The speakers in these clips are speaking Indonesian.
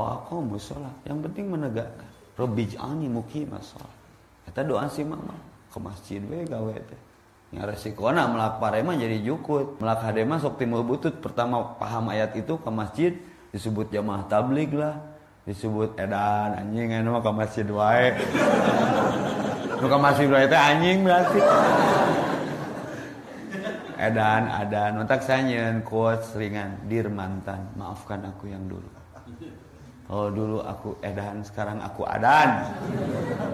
wa aqamu. Yang penting menegakkan. Robbij'ani muqimah sholat. Kita doa si mama ke masjid we gawe teh. Ya resikona melak parema jadi jukut. Melak hadema sok timur butut. Pertama paham ayat itu ke masjid disebut jamaah tablik lah. Disebut edan anjing anu ke masjid wae. Nu ke masjid wae teh anjing berarti. Edan, adan, otak saya nyen quotes ringan, dir mantan, maafkan aku yang dulu. Kalau dulu aku edan, sekarang aku adan.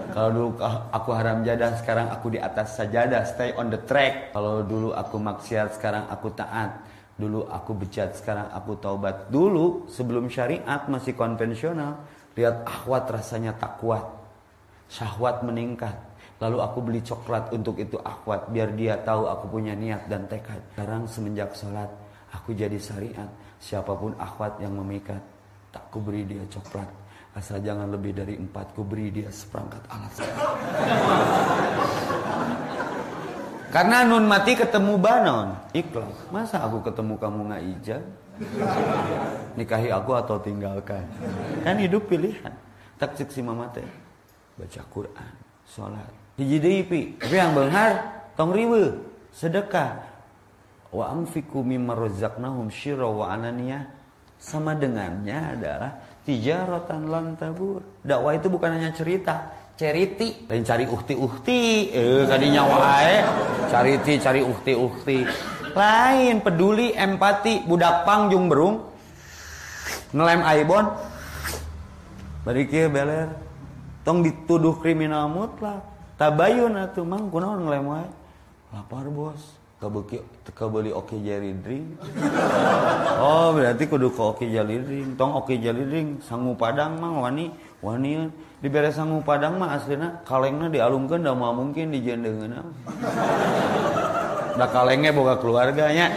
Kalau dulu aku haram jadah, sekarang aku di atas sajadah, stay on the track. Kalau dulu aku maksiat, sekarang aku taat. Dulu aku bejat, sekarang aku taubat. Dulu sebelum syariat masih konvensional, lihat akhwat rasanya tak kuat. Syahwat meningkat. Lalu aku beli coklat untuk itu akhwat biar dia tahu aku punya niat dan tekad. Sekarang semenjak sholat aku jadi syariat. Siapa pun akhwat yang memikat, tak ku beri dia coklat. Asal jangan lebih dari empat ku beri dia seperangkat alat. Karena nun mati ketemu banon, ikhlas. Masa aku ketemu kamu nggak ijab? Nikahi aku atau tinggalkan? Kan hidup pilihan. Tak si mama teh baca Quran, sholat, hiji tapi yang beunghar tong riweuh sedekah wa anfiqu mimma razaqnahum syirra wa ananiyah sama dengannya adalah tijaratan lan tabur. Dakwah itu bukan hanya cerita ceriti. Lain cari uhti-uhti. Eh kadinya wae cariti cari uhti-uhti. Lain peduli empati. Budak pangjung berung ngelem aibon bari beler. Tong dituduh kriminal mutlak. Tabayun atuh mang. Kunaon ngelem wae? Lapar bos kabeli oke jari drink oh berarti kudu ke oke jari drink tong oke jari drink sangu padang mang wani wani. Dibere sangu padang mah aslina kalengna dialungkeun da mau mungkin dijendengeun da kalengnya boga keluarganya.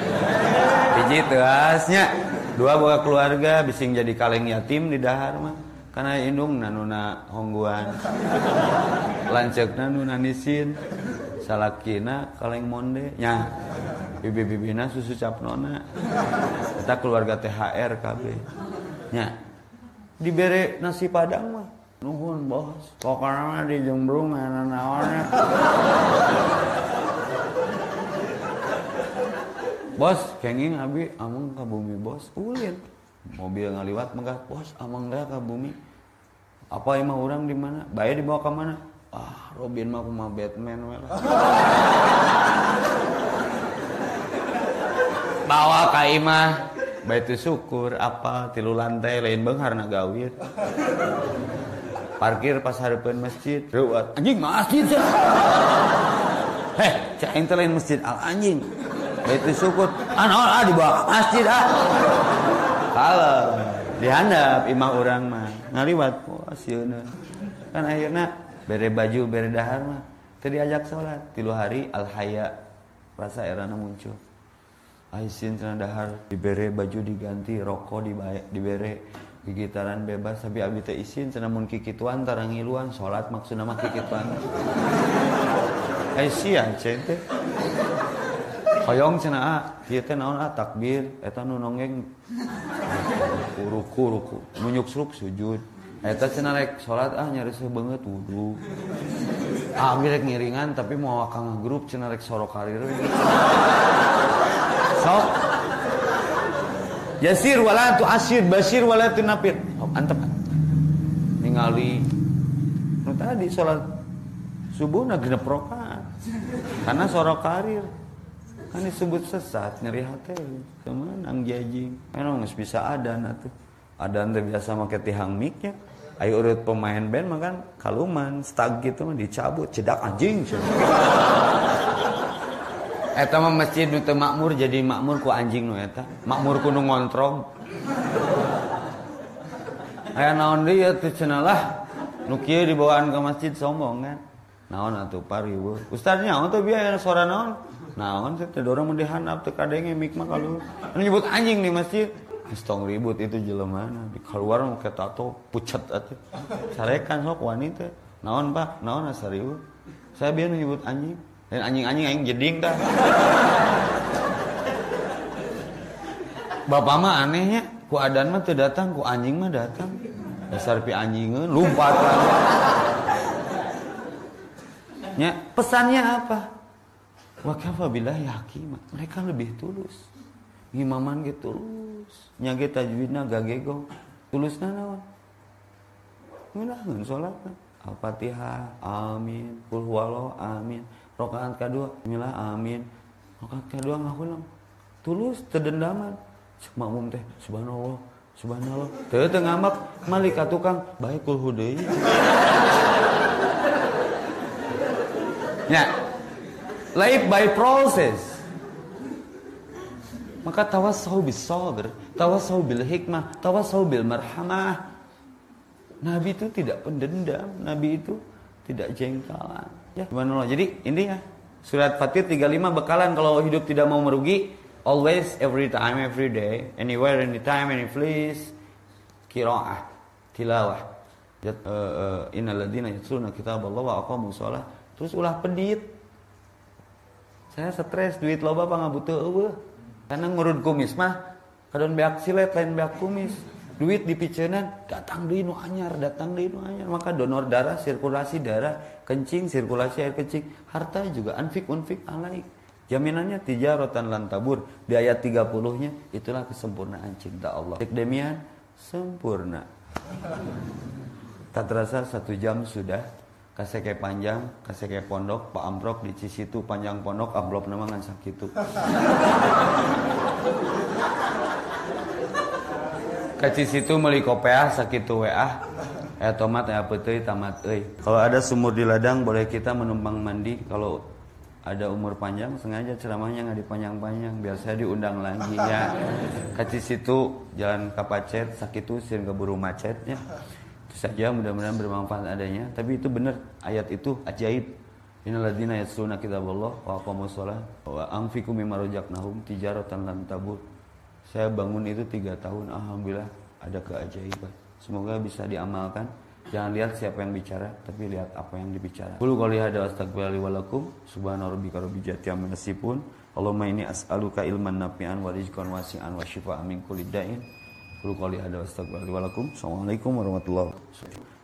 Hiji teu asnya dua boga keluarga bising jadi kaleng yatim di dahar mah. Karena indung nanuna hongguan. Lancekna nuna nisin salakina kaleng monde. Nya bibi-bibina susu capnona. Kita keluarga THR KB nya dibere nasi padang mah. Nuhun bos. Pokoknya di jembrung mana nawarnya bos kenging abi amang ke bumi bos. Ulin. Mobil ngaliwat megah. Bos amang dah ke bumi. Apa emang orang di mana? Bayar dibawa ke mana ah Robin mah aku mah Batman well. bawa ka imah baitu syukur apa tilu lantai lain beunghar na gawir. Parkir pas harapan masjid. Reuat anjing masjid heh cak ente lain masjid. Al anjing. Baitu syukur. Ah naon ah dibawa masjid ah. Kalem. Dihandap imah orang mah. Ngaliwat puas kan akhirnya bere baju bere dahar mah. Tadi ajak sholat. Tilu hari al haya rasa erana muncul. Aisin cenah dahar. Dibere baju diganti rokok dibae dibere. Gigitaran bebas. Tapi abi teh isin cenah mun kikituan tarang ngiluan salat maksudna mah kikituan. Aisyah teh. Hoyong cenah ah kieu teh naon takbir. Eta nu nonggeng ruku ruku. Nu nyuksruk sujud eta cenah rek salat ah nyaris banget wudu. Ah rek ngiringan tapi mau akang grup cenah rek sorok karir sok. Yasir wala tu asir basir wala tu napir antep ningali nu tadi salat subuh na genep karena sorok karir. Kan disebut sesat nyeri hati. Teman jajing emang bisa ada atuh ada teh biasa make tihang miknya ayo urut pemain band makan kaluman. Stag gitu mah dicabut. Cedak anjing eta mah masjid nu teu makmur jadi makmur ku anjing nu eta. Makmur ku nu ngontrong. Aya naon deui atuh cenah lah. Nu kieu dibawaan ke masjid sombong kan. Naon atuh pariweuh ustaz nyaho teh biaya suara naon? Naon teh dorong mun dihandap teu kadenge mik mah kalau nyebut anjing di masjid Istong ribut itu jelemana di keluar mau tato pucat atuh. Sarekan sok wanita. Naon pak? Naon asariu saya biar nyebut anjing. Dan anjing-anjing aing jeding dah. Bapak mah anehnya, ku adan mah tuh datang, ku anjing mah datang. dasar pi anjingan lompat lagi ya pesannya apa? Wa kafa hakima mereka lebih tulus. Ngimaman gitu nyage tajwidna gagego tulusna naon ngulaheun salatna Al-Fatihah, amin. Kul huwallahu, amin. Rokaat kedua, milah amin. Rokaat kedua ngahulang. Tulus, terdendaman. Makmum teh, subhanallah, subhanallah. Teu teu ngamak, malik ka tukang, baik kul hudeuy. ya. Life by process. Maka tawassaw bis sabr, tawassaw bil hikmah, tawassaw bil marhamah. Nabi itu tidak pendendam, Nabi itu tidak jengkalan. Ya, subhanallah. Jadi intinya surat Fatir 35 bekalan kalau hidup tidak mau merugi, always every time every day, anywhere anytime any place qiraah, tilawah. Jat, uh, uh, innal ladzina yatluna kitaballah wa aqamus shalah. Terus ulah pedit. Saya stres duit loba pangabutuh eueuh. Karena ngurut kumis mah kadon beak silet lain beak kumis. Duit di picenan datang di nu anyar datang di nu anyar. Maka donor darah sirkulasi darah kencing sirkulasi air kencing harta juga anfik unfik alaik. Jaminannya tijarotan lantabur di ayat 30 nya itulah kesempurnaan cinta Allah. Demian sempurna. Tak terasa satu jam sudah kaseke panjang kaseke pondok pak amprok di Cisitu panjang pondok amplop nama ngan sakitu Kaci situ meli kopeah sakitu WA. Eh tomat ya peteuy tamat euy. Kalau ada sumur di ladang boleh kita menumpang mandi. Kalau ada umur panjang sengaja ceramahnya nggak dipanjang-panjang biar saya diundang lagi ya. Kaci situ jalan kapacet sakitu sih keburu macet ya. Itu saja mudah-mudahan bermanfaat adanya. Tapi itu benar ayat itu ajaib. Innaladina yasluna kitaballah wa aqamus shalah wa anfiqu mimma razaqnahum tijaratan lan tabur. Saya bangun itu tiga tahun, alhamdulillah ada keajaiban. Semoga bisa diamalkan. Jangan lihat siapa yang bicara, tapi lihat apa yang dibicara. Qul qouli hada astaghfirullahi wa lakum. Subhana rabbil izzati amma yasifun. Allahumma inni as'aluka ilman nafi'an wa rizqan wasi'an wa shifaan min kulli da'in. Qul qouli hada lakum. Assalamualaikum warahmatullahi wabarakatuh.